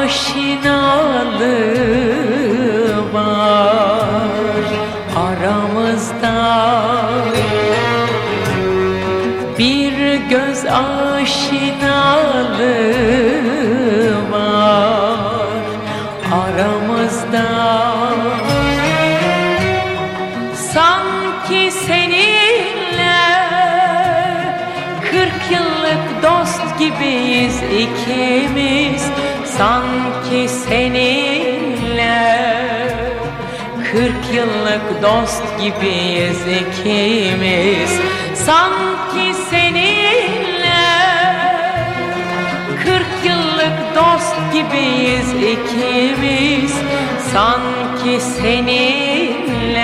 aşinalığı var aramızda. Bir göz aşinalığı var aramızda. Sanki seninle gibiyiz ikimiz. Sanki seninle Kırk yıllık dost gibiyiz ikimiz. Sanki seninle Kırk yıllık dost gibiyiz ikimiz. Sanki seninle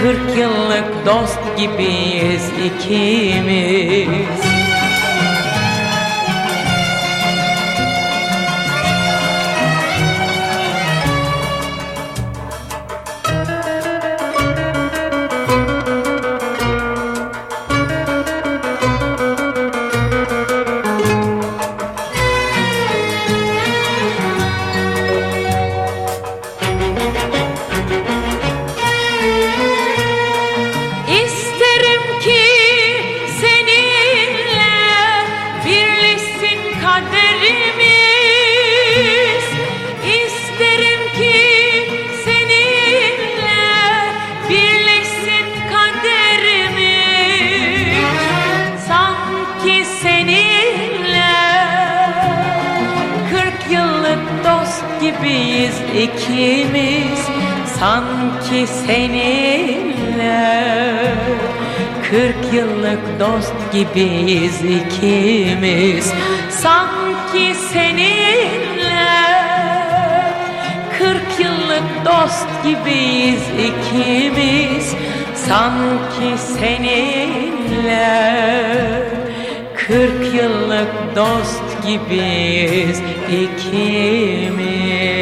Kırk yıllık dost gibiyiz ikimiz gibiyiz ikimiz Sanki seninle Kırk yıllık dost gibiyiz ikimiz. Sanki seninle Kırk yıllık dost gibiyiz ikimiz. Sanki seninle Kırk yıllık dost gibiyiz ikimiz